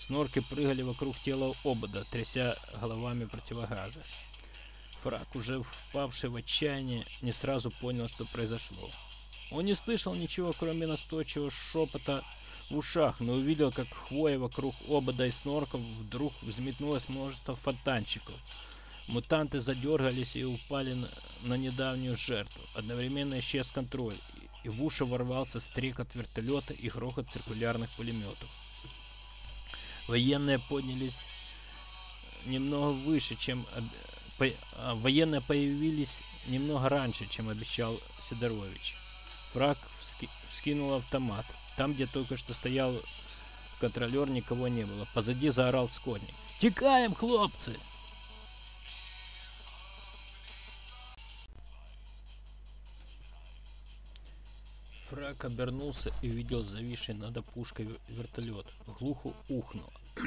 Снорки прыгали вокруг тела обода, тряся головами противогаза. Фрак, уже впавший в отчаяние, не сразу понял, что произошло. Он не слышал ничего, кроме настойчивого шепота в ушах, но увидел, как хвоя вокруг обода и снорков вдруг взметнулось множество фонтанчиков. Мутанты задергались и упали на, на недавнюю жертву. Одновременно исчез контроль, и в уши ворвался стрекот вертолета и грохот циркулярных пулеметов. Военные поднялись немного выше, чем... А, военные появились немного раньше, чем обещал Сидорович. Фраг вски, вскинул автомат. Там, где только что стоял контролер, никого не было. Позади заорал скотник. «Текаем, хлопцы!» Фрак обернулся и увидел зависший над опушкой вертолет. Глухо ухнуло.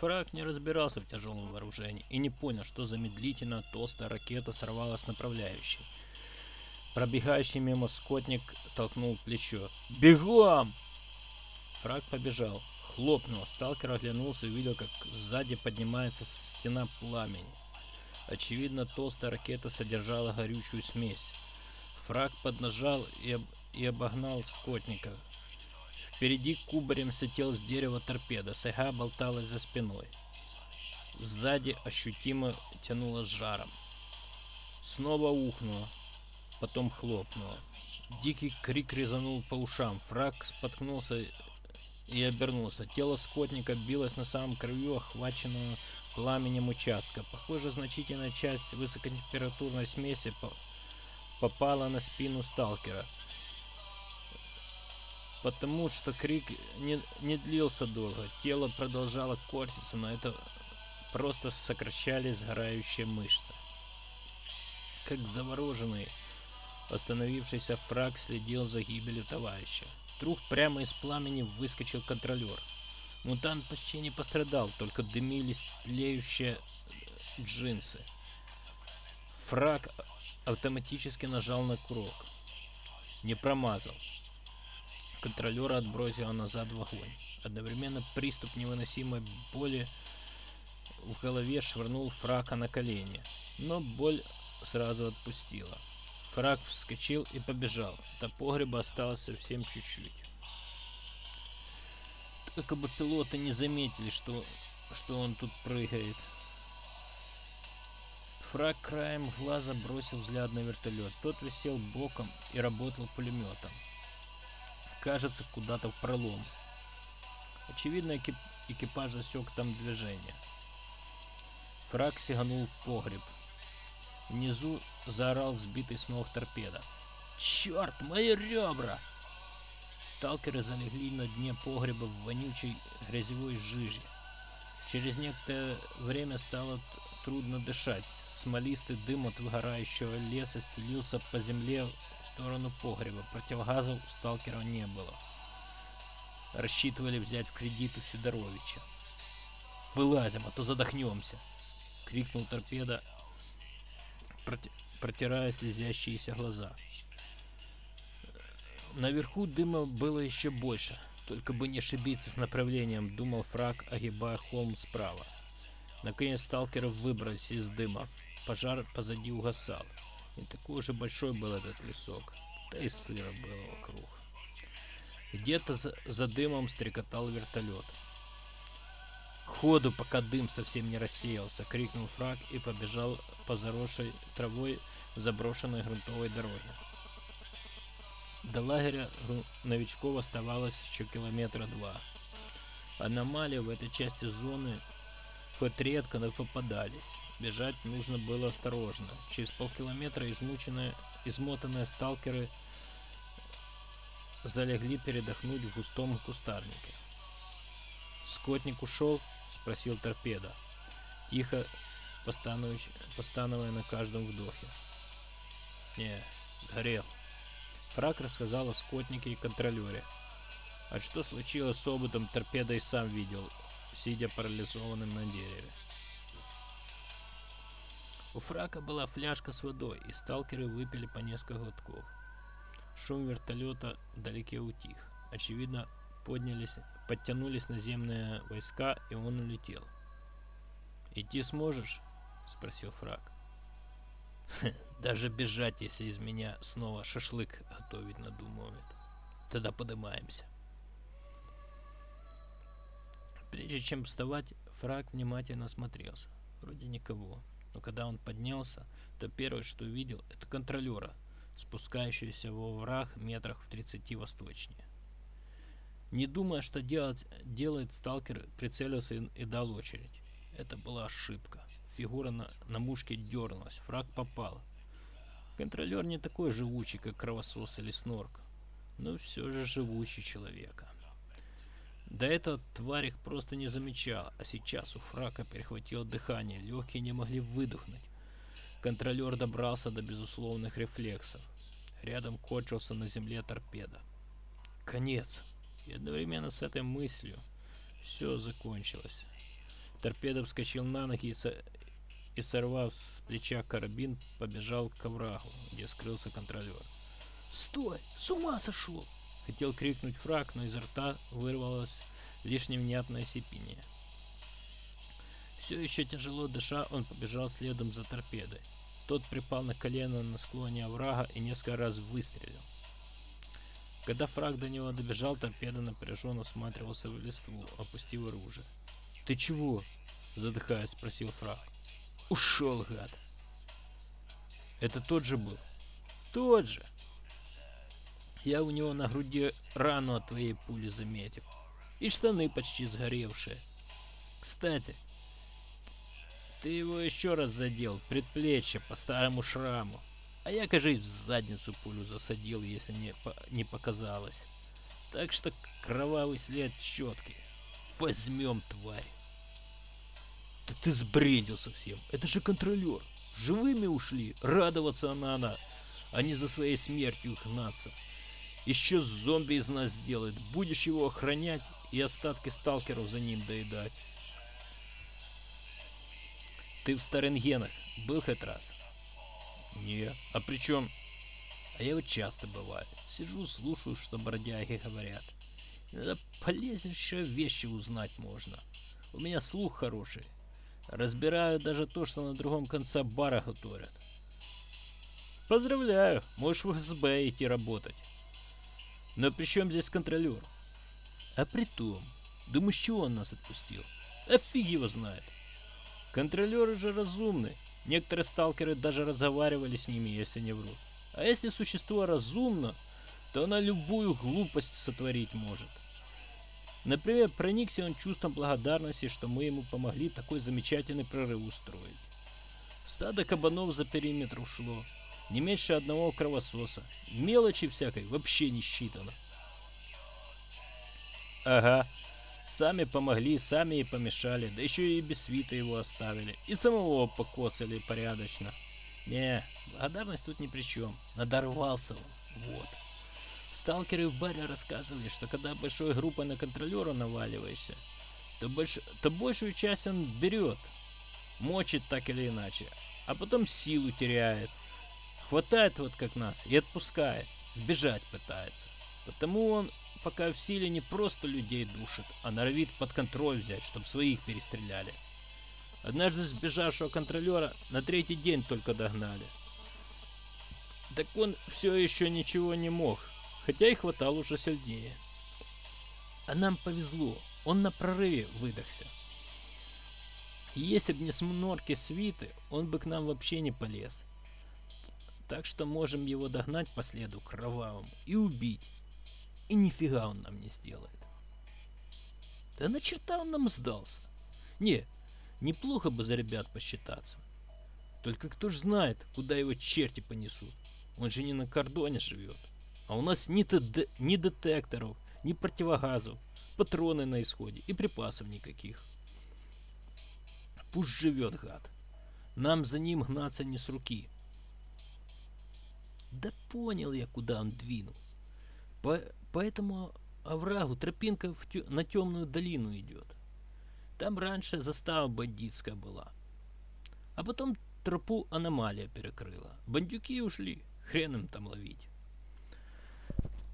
Фрак не разбирался в тяжелом вооружении и не понял, что замедлительно толстая ракета сорвалась с направляющей. Пробегающий мимо скотник толкнул плечо. «Бегом!» Фрак побежал. Хлопнул. Сталкер оглянулся и увидел, как сзади поднимается стена пламени. Очевидно, толстая ракета содержала горючую смесь. Фраг поднажал и. И обогнал скотника. Впереди кубарем слетел с дерева торпеда, сага болталась за спиной. Сзади ощутимо тянуло жаром. Снова ухнуло, потом хлопнуло. Дикий крик резанул по ушам. Фраг споткнулся и обернулся. Тело скотника билось на самом краю охваченного пламенем участка. Похоже, значительная часть высокотемпературной смеси попала на спину сталкера. Потому что крик не, не длился долго. Тело продолжало корчиться, но это просто сокращались сгорающие мышцы. Как завороженный, остановившийся фраг следил за гибелью товарища. Вдруг прямо из пламени выскочил контролер. Мутант почти не пострадал, только дымились тлеющие джинсы. Фраг автоматически нажал на курок. Не промазал. Контролера отбросило назад в огонь. Одновременно приступ невыносимой боли в голове швырнул фрака на колени, но боль сразу отпустила. Фрак вскочил и побежал. До погреба осталось совсем чуть-чуть. Только бы пилоты не заметили, что, что он тут прыгает. Фраг краем глаза бросил взгляд на вертолет. Тот висел боком и работал пулеметом. Кажется, куда-то в пролом. Очевидно, экип экипаж засек там движение. Фраг сиганул в погреб. Внизу заорал сбитый с ног торпеда. «Черт, мои ребра!» Сталкеры залегли на дне погреба в вонючей грязевой жиже. Через некоторое время стало трудно дышать. Смолистый дым от выгорающего леса стелился по земле в сторону погреба. Противогазов у сталкера не было. Рассчитывали взять в кредит у Сидоровича. «Вылазим, а то задохнемся!» — крикнул торпеда, протирая слезящиеся глаза. Наверху дыма было еще больше. Только бы не ошибиться с направлением, думал фраг, огибая холм справа. Наконец сталкеров выбрались из дыма. Пожар позади угасал. Не такой уже большой был этот лесок. Да и сыро было вокруг. Где-то за, за дымом стрекотал вертолет. «Ходу, пока дым совсем не рассеялся!» — крикнул фраг и побежал по заросшей травой заброшенной грунтовой дороге. До лагеря новичков оставалось еще километра два. Аномалии в этой части зоны хоть редко, но попадались. Бежать нужно было осторожно. Через полкилометра измученные, измотанные сталкеры залегли передохнуть в густом кустарнике. Скотник ушел, спросил торпеда, тихо постановая на каждом вдохе. «Не, горел». Фрак рассказал о скотнике и контролере. А что случилось с ободом, торпеда и сам видел, сидя парализованным на дереве. У Фрака была фляжка с водой, и сталкеры выпили по несколько глотков. Шум вертолета вдалеке утих. Очевидно, поднялись, подтянулись наземные войска, и он улетел. «Идти сможешь?» — спросил Фрак. «Даже бежать, если из меня снова шашлык готовить надумывают. Тогда поднимаемся». Прежде чем вставать, Фрак внимательно осмотрелся. Вроде никого. Но когда он поднялся, то первое, что увидел, это контролера, спускающегося во враг метрах в 30 восточнее. Не думая, что делать, делает, сталкер прицелился и, и дал очередь. Это была ошибка. Фигура на, на мушке дернулась, фраг попал. Контролер не такой живучий, как кровосос или снорк, но все же живучий человека. До этого тварь их просто не замечала, а сейчас у фрака перехватило дыхание, легкие не могли выдохнуть. Контролер добрался до безусловных рефлексов. Рядом кончился на земле торпеда. Конец. И одновременно с этой мыслью все закончилось. Торпеда вскочил на ноги и, со... и сорвав с плеча карабин, побежал к оврагу, где скрылся контролер. «Стой! С ума сошел!» Хотел крикнуть фраг, но изо рта вырвалось лишь невнятное сипение. Все еще тяжело дыша, он побежал следом за торпедой. Тот припал на колено на склоне оврага и несколько раз выстрелил. Когда фраг до него добежал, торпеда напряженно осматривался в листву, опустив оружие. «Ты чего?» — задыхаясь, спросил фраг. «Ушел, гад!» «Это тот же был?» «Тот же!» Я у него на груди рану от твоей пули заметил. И штаны почти сгоревшие. Кстати, ты его еще раз задел, предплечье, по старому шраму. А я, кажись, в задницу пулю засадил, если не, по не показалось. Так что кровавый след четкий. Возьмем, тварь. Да ты сбредил совсем. Это же контролер. Живыми ушли. Радоваться надо, а не за своей смертью гнаться. Еще зомби из нас сделает. Будешь его охранять и остатки сталкеров за ним доедать. Ты в Старенгенах был хоть раз? Не. А при чем? А я вот часто бываю. Сижу, слушаю, что бродяги говорят. Иногда полезнейшие вещи узнать можно. У меня слух хороший. Разбираю даже то, что на другом конце бара готовят. Поздравляю, можешь в СБ идти работать. Но при чем здесь контролер? А при том, думаешь, чего он нас отпустил? А фиг его знает. Контролеры же разумны. Некоторые сталкеры даже разговаривали с ними, если не врут. А если существо разумно, то она любую глупость сотворить может. Например, проникся он чувством благодарности, что мы ему помогли такой замечательный прорыв устроить. Стадо кабанов за периметр ушло, не меньше одного кровососа. Мелочи всякой вообще не считано. Ага. Сами помогли, сами и помешали, да еще и без свита его оставили. И самого покоцали порядочно. Не, благодарность тут ни при чем. Надорвался он. Вот. Сталкеры в баре рассказывали, что когда большой группой на контролера наваливаешься, то, больш... то большую часть он берет, мочит так или иначе, а потом силу теряет. Хватает вот как нас и отпускает, сбежать пытается. Потому он пока в силе не просто людей душит, а норовит под контроль взять, чтобы своих перестреляли. Однажды сбежавшего контролера на третий день только догнали. Так он все еще ничего не мог, хотя и хватал уже сильнее. А нам повезло, он на прорыве выдохся. Если бы не снорки свиты, он бы к нам вообще не полез. Так что можем его догнать по следу кровавому и убить. И нифига он нам не сделает. Да на черта он нам сдался. Не, неплохо бы за ребят посчитаться. Только кто ж знает, куда его черти понесут. Он же не на кордоне живет. А у нас ни, ТД, ни детекторов, ни противогазов, патроны на исходе и припасов никаких. Пусть живет, гад. Нам за ним гнаться не с руки. Да понял я, куда он двинул. По, по этому оврагу тропинка в тё, на темную долину идет. Там раньше застава бандитская была. А потом тропу аномалия перекрыла. Бандюки ушли, хрен им там ловить.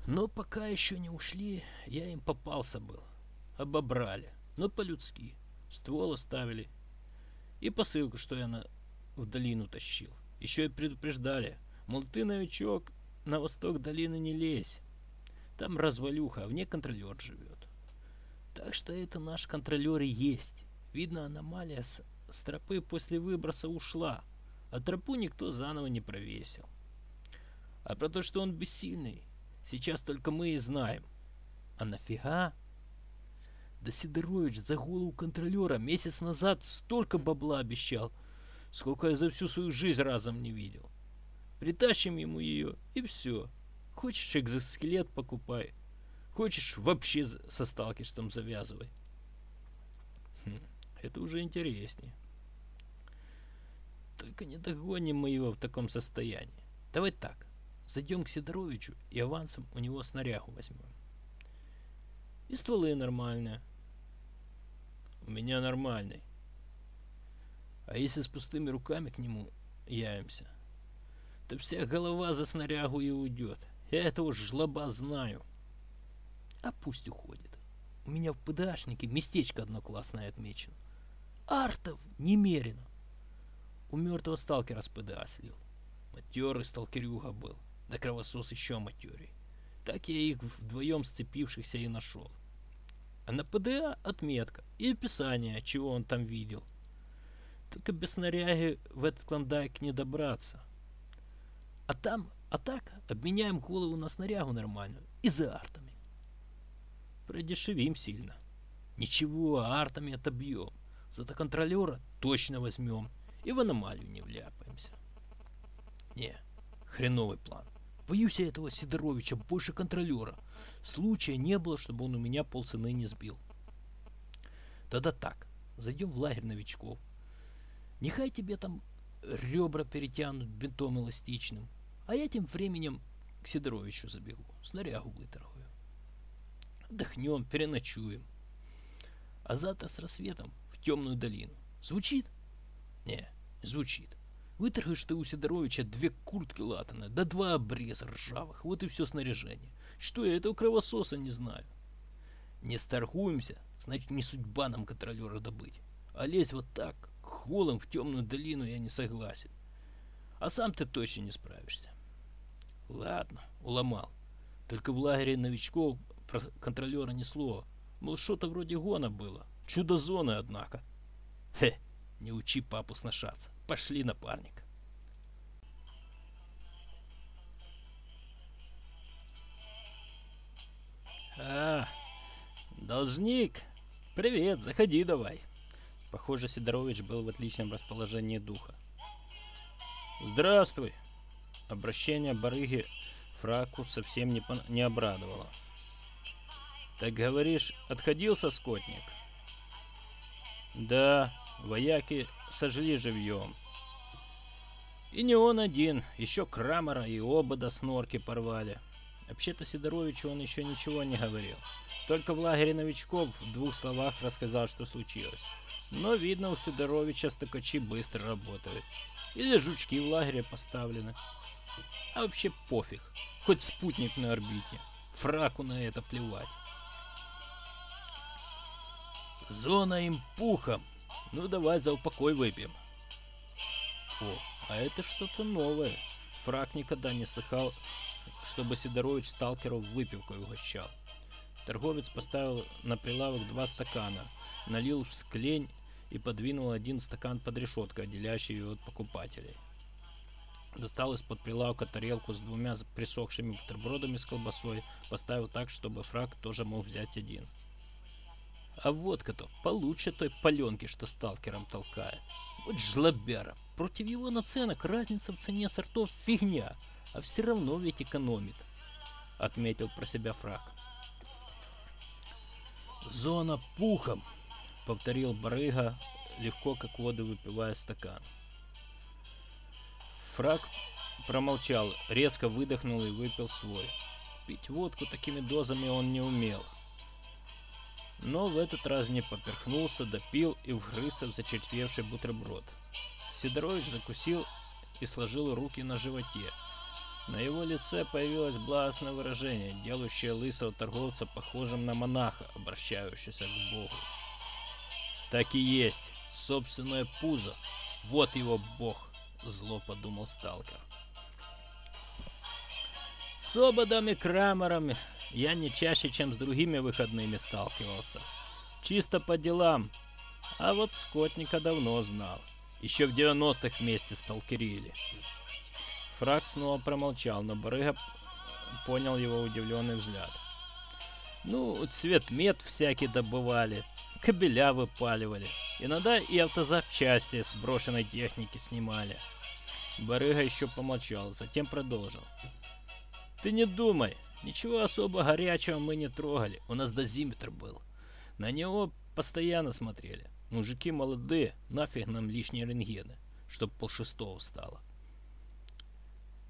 Но пока еще не ушли, я им попался был. Обобрали, но по-людски. Ствол оставили. И посылку, что я на... в долину тащил. Еще и предупреждали. Мол, ты, новичок, на восток долины не лезь. Там развалюха, а вне контролер живет. Так что это наш контролер и есть. Видно, аномалия с, с тропы после выброса ушла, а тропу никто заново не провесил. А про то, что он бессильный, сейчас только мы и знаем. А нафига? Да Сидорович за голову контролера месяц назад столько бабла обещал, сколько я за всю свою жизнь разом не видел. Притащим ему ее, и все. Хочешь экзоскелет покупай, хочешь вообще со сталкерством завязывай. Хм, это уже интереснее. Только не догоним мы его в таком состоянии. Давай так, зайдем к Сидоровичу и авансом у него снарягу возьмем. И стволы нормальные. У меня нормальный. А если с пустыми руками к нему явимся, то вся голова за снарягу и уйдет. Я этого жлоба знаю. А пусть уходит. У меня в ПДАшнике местечко одно классное отмечено. Артов немерено. У мертвого сталкера с ПДА слил. Матерый сталкерюга был. Да кровосос еще матерей. Так я их вдвоем сцепившихся и нашел. А на ПДА отметка и описание, чего он там видел. Только без снаряги в этот клондайк не добраться. А там, а так, обменяем голову на снарягу нормальную и за артами. Продешевим сильно. Ничего, артами отобьем. Зато контролера точно возьмем и в аномалию не вляпаемся. Не, хреновый план. Боюсь я этого Сидоровича больше контролера. Случая не было, чтобы он у меня полцены не сбил. Тогда так, зайдем в лагерь новичков. Нехай тебе там ребра перетянут бинтом эластичным, а я тем временем к Сидоровичу забегу, снарягу выторгую. Отдохнем, переночуем. А завтра с рассветом в темную долину. Звучит? Не, звучит. Выторгаешь ты у Сидоровича две куртки латаные, да два обреза ржавых, вот и все снаряжение. Что я этого кровососа не знаю. Не сторгуемся, значит не судьба нам контролера добыть. А лезть вот так, холом в темную долину я не согласен. А сам ты точно не справишься. Ладно, уломал. Только в лагере новичков про контролера ни слова. Мол, что-то вроде гона было. Чудо-зоны, однако. Хе, не учи папу сношаться. Пошли, напарник. А, должник. Привет, заходи давай. Похоже, Сидорович был в отличном расположении духа. Здравствуй. Обращение барыги Фраку совсем не, не обрадовало. Так говоришь, отходился скотник? Да, вояки сожгли живьем. И не он один, еще Крамера и оба до снорки порвали. Вообще-то Сидоровичу он еще ничего не говорил. Только в лагере новичков в двух словах рассказал, что случилось. Но видно, у Сидоровича стакачи быстро работают. Или жучки в лагере поставлены. А вообще пофиг. Хоть спутник на орбите. Фраку на это плевать. Зона им пухом. Ну давай за упокой выпьем. О, а это что-то новое. Фрак никогда не слыхал, чтобы Сидорович сталкеров выпивкой угощал. Торговец поставил на прилавок два стакана, налил в склень и подвинул один стакан под решеткой, отделяющий его от покупателей. Достал из-под прилавка тарелку с двумя присохшими бутербродами с колбасой, поставил так, чтобы фраг тоже мог взять один. А водка-то получше той паленки, что сталкером толкает. Вот жлобяра. Против его наценок разница в цене сортов фигня, а все равно ведь экономит. Отметил про себя фраг. Зона пухом, повторил барыга, легко как воду выпивая стакан. Фраг промолчал, резко выдохнул и выпил свой. Пить водку такими дозами он не умел. Но в этот раз не поперхнулся, допил и вгрызся в зачерствевший бутерброд. Сидорович закусил и сложил руки на животе. На его лице появилось благостное выражение, делающее лысого торговца похожим на монаха, обращающегося к Богу. Так и есть, собственное пузо, вот его Бог, зло подумал сталкер. С ободами Крамером я не чаще, чем с другими выходными сталкивался. Чисто по делам. А вот Скотника давно знал. Еще в 90-х вместе сталкерили. Фраг снова промолчал, но Барыга понял его удивленный взгляд. Ну, цвет мед всякий добывали, кабеля выпаливали. Иногда и автозапчасти с брошенной техники снимали. Барыга еще помолчал, затем продолжил. Ты не думай, ничего особо горячего мы не трогали. У нас дозиметр был. На него постоянно смотрели. Мужики молодые, нафиг нам лишние рентгены, чтоб полшестого стало.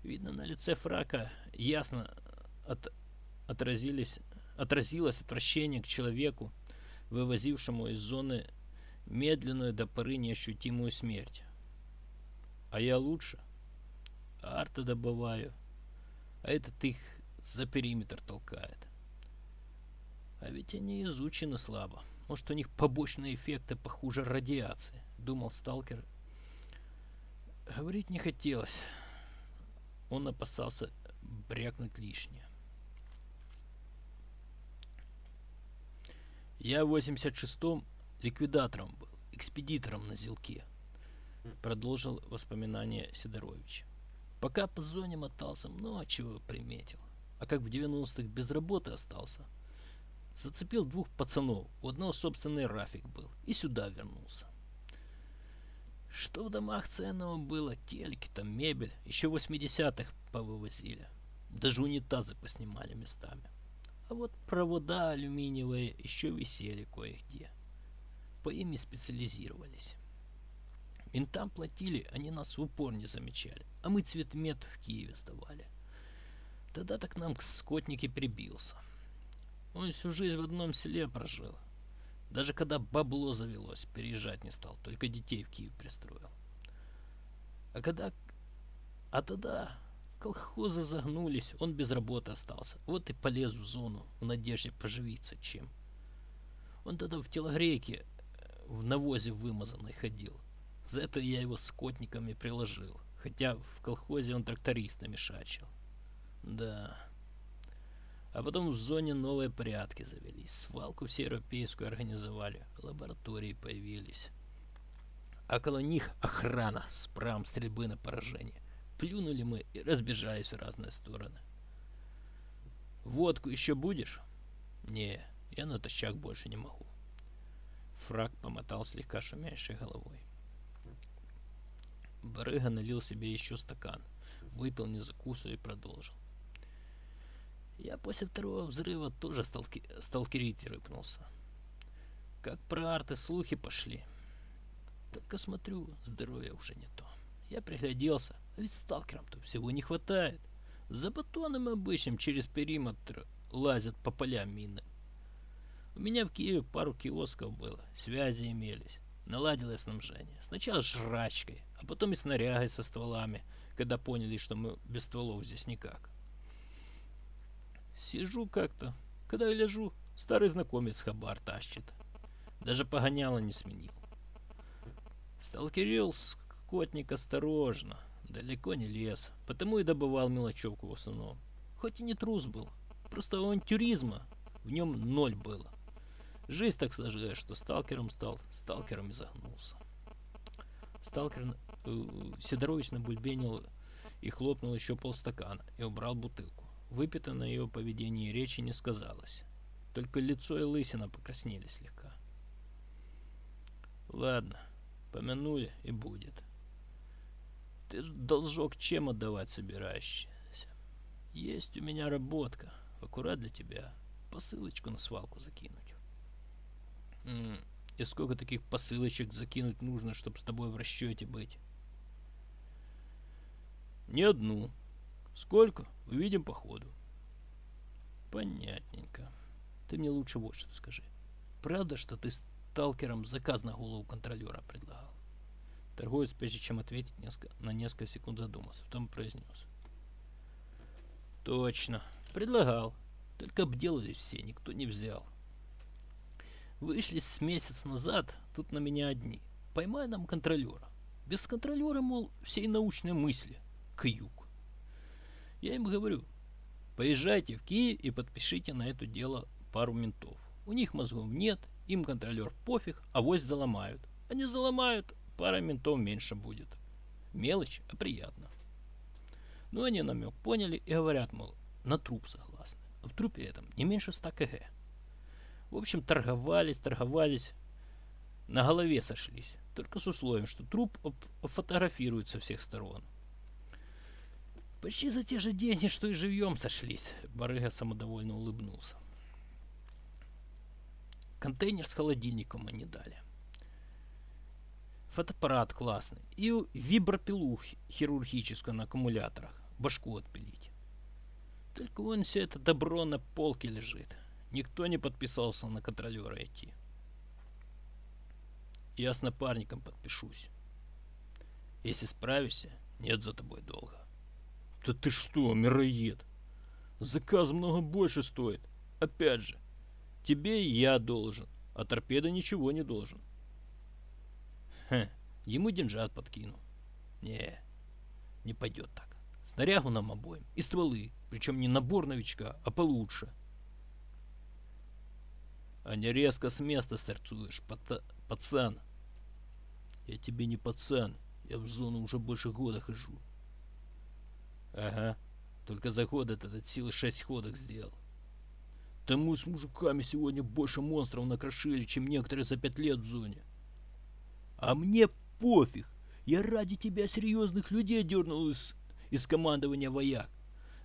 Видно, на лице фрака ясно от, отразились, отразилось отвращение к человеку, вывозившему из зоны медленную до поры неощутимую смерть. А я лучше. Арты добываю, а этот их за периметр толкает. А ведь они изучены слабо. Может, у них побочные эффекты похуже радиации, думал сталкер. Говорить не хотелось. Он опасался брякнуть лишнее. Я в 86-м ликвидатором был, экспедитором на Зилке. Продолжил воспоминания Сидоровича. Пока по зоне мотался, много чего приметил. А как в 90-х без работы остался, зацепил двух пацанов, у одного собственный рафик был, и сюда вернулся. Что в домах ценного было, телеки там, мебель, еще в 80-х повывозили. Даже унитазы поснимали местами. А вот провода алюминиевые еще висели кое-где. По ими специализировались. Ментам платили, они нас в упор не замечали. А мы цветмет в Киеве сдавали. Тогда так нам к скотнике прибился. Он всю жизнь в одном селе прожил. Даже когда бабло завелось, переезжать не стал, только детей в Киев пристроил. А когда... А тогда колхозы загнулись, он без работы остался. Вот и полез в зону в надежде поживиться чем. Он тогда в телогрейке э, в навозе вымазанной ходил. За это я его скотниками приложил. Хотя в колхозе он трактористами шачил. Да. А потом в зоне новые порядки завелись. Свалку всеевропейскую организовали. Лаборатории появились. А около них охрана с правом стрельбы на поражение. Плюнули мы и разбежались в разные стороны. Водку еще будешь? Не, я натощак больше не могу. Фраг помотал слегка шумящей головой. Барыга налил себе еще стакан, выпил не закусывая и продолжил. Я после второго взрыва тоже сталки... сталкерить рыпнулся. Как про арты слухи пошли. Только смотрю, здоровье уже не то. Я пригляделся, ведь сталкерам-то всего не хватает. За батоном обычным через периметр лазят по полям мины. У меня в Киеве пару киосков было, связи имелись. Наладилось снабжение. Сначала жрачкой, а потом и снарягой со стволами, когда поняли, что мы без стволов здесь никак. Сижу как-то, когда я лежу, старый знакомец хабар тащит. Даже погоняло не сменил. Сталкерил скотник осторожно, далеко не лез, потому и добывал мелочевку в основном. Хоть и не трус был, просто авантюризма в нем ноль было. Жизнь так сложилась, что сталкером стал, сталкером и загнулся. Сталкер э, Сидорович набульбенил и хлопнул еще полстакана и убрал бутылку. Выпито на его поведении речи не сказалось. Только лицо и лысина покраснели слегка. Ладно, помянули и будет. Ты должок чем отдавать собираешься? Есть у меня работка, аккурат для тебя. Посылочку на свалку закинуть. И сколько таких посылочек закинуть нужно, чтобы с тобой в расчете быть? Не одну. Сколько? Увидим по ходу. Понятненько. Ты мне лучше вот что скажи. Правда, что ты сталкером заказ на голову контролера предлагал? Торговец, прежде чем ответить, несколько, на несколько секунд задумался, потом произнес. Точно. Предлагал. Только обделались все, никто не взял. Вышли с месяц назад, тут на меня одни. Поймай нам контролера. Без контролера, мол, всей научной мысли. Каюк. Я им говорю, поезжайте в Киев и подпишите на это дело пару ментов. У них мозгов нет, им контролер пофиг, а вось заломают. Они заломают, пара ментов меньше будет. Мелочь, а приятно. Ну, они намек поняли и говорят, мол, на труп согласны. В трупе этом не меньше 100 кг. В общем, торговались, торговались, на голове сошлись. Только с условием, что труп фотографируют со всех сторон. Почти за те же деньги, что и живьем сошлись. Барыга самодовольно улыбнулся. Контейнер с холодильником они дали. Фотоаппарат классный. И вибропилу хирургическую на аккумуляторах. Башку отпилить. Только вон все это добро на полке лежит. Никто не подписался на контролера идти. Я с напарником подпишусь. Если справишься, нет за тобой долга. Да ты что, мироед? Заказ много больше стоит. Опять же, тебе я должен, а торпеда ничего не должен. Хе, ему деньжат подкину. Не, не пойдет так. Снарягу нам обоим и стволы, причем не набор новичка, а получше. А не резко с места сорцуешь, пацан. Я тебе не пацан, я в зону уже больше года хожу. Ага, только за год этот от силы шесть ходок сделал. Да мы с мужиками сегодня больше монстров накрошили, чем некоторые за пять лет в зоне. А мне пофиг. Я ради тебя серьезных людей дернул из, из командования вояк.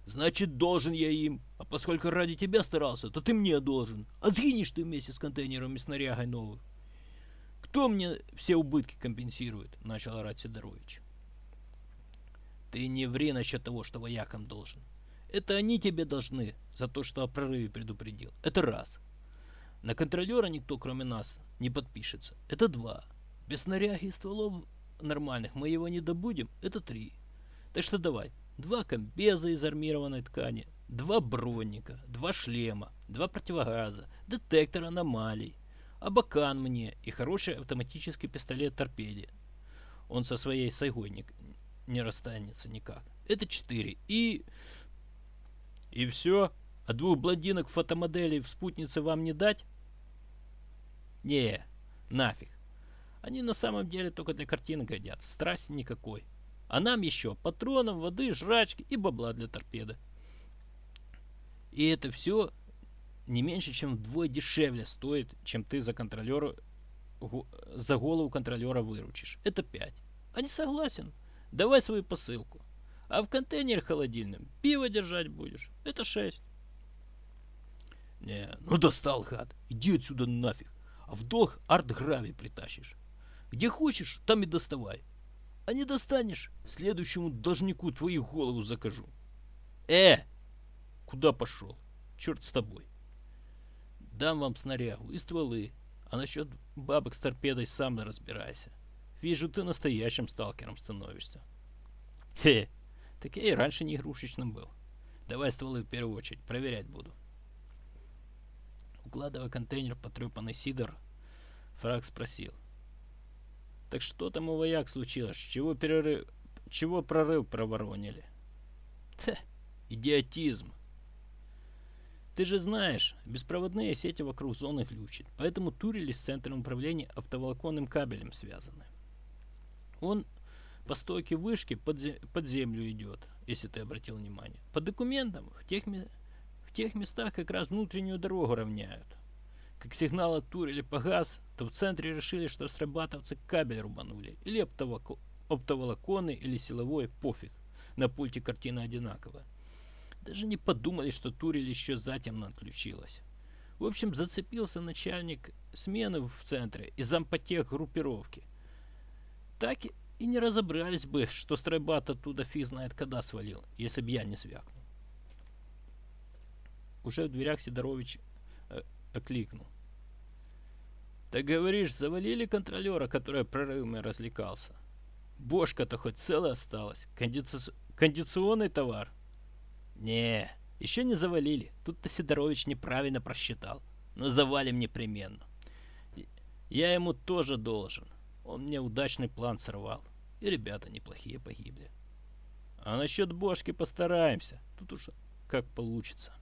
Значит, должен я им. А поскольку ради тебя старался, то ты мне должен. А сгинешь ты вместе с контейнером и снарягой новых. Кто мне все убытки компенсирует? Начал орать Сидорович. Ты не ври насчет того, что воякам должен. Это они тебе должны за то, что о прорыве предупредил. Это раз. На контролера никто, кроме нас, не подпишется. Это два. Без снаряги и стволов нормальных мы его не добудем. Это три. Так что давай. Два комбеза из армированной ткани, два броника, два шлема, два противогаза, детектор аномалий, абакан мне и хороший автоматический пистолет-торпеде. Он со своей сайгой не, не расстанется никак. Это четыре. И... И все? А двух блондинок фотомоделей в спутнице вам не дать? Не, нафиг. Они на самом деле только для картины годят. Страсти никакой. А нам еще патронов, воды, жрачки и бабла для торпеды. И это все не меньше, чем вдвое дешевле стоит, чем ты за контролера за голову контролера выручишь. Это 5. А не согласен? Давай свою посылку. А в контейнере холодильном пиво держать будешь. Это 6. Не, ну достал, гад. Иди отсюда нафиг. А в долг арт-гравий притащишь. Где хочешь, там и доставай. А не достанешь, следующему должнику твою голову закажу. Э! Куда пошел? Черт с тобой. Дам вам снарягу и стволы. А насчет бабок с торпедой сам разбирайся. Вижу, ты настоящим сталкером становишься. Хе, так я и раньше не игрушечным был. Давай стволы в первую очередь, проверять буду. Укладывая контейнер потрепанный сидор, Фраг спросил. Так что там у вояк случилось? Чего перерыв... Чего прорыв проворонили? Ха, идиотизм. Ты же знаешь, беспроводные сети вокруг зоны глючат, поэтому турели с центром управления автоволоконным кабелем связаны. Он по стойке вышки под, зе под землю идет, если ты обратил внимание. По документам в тех, в тех местах как раз внутреннюю дорогу равняют. Как сигнал от турели погас, то в центре решили, что срабатовцы кабель рубанули. Или оптоволоконы, или силовой, пофиг. На пульте картина одинаковая. Даже не подумали, что турель еще затем отключилась. В общем, зацепился начальник смены в центре и зампотех группировки. Так и, не разобрались бы, что стройбат оттуда фиг знает когда свалил, если б я не звякнул. Уже в дверях Сидорович окликнул. Так говоришь, завалили контролера, который прорывами развлекался? Бошка-то хоть целая осталась. Кондици... Кондиционный товар? Не, еще не завалили. Тут-то Сидорович неправильно просчитал. Но завалим непременно. Я ему тоже должен. Он мне удачный план сорвал. И ребята неплохие погибли. А насчет бошки постараемся. Тут уж как получится.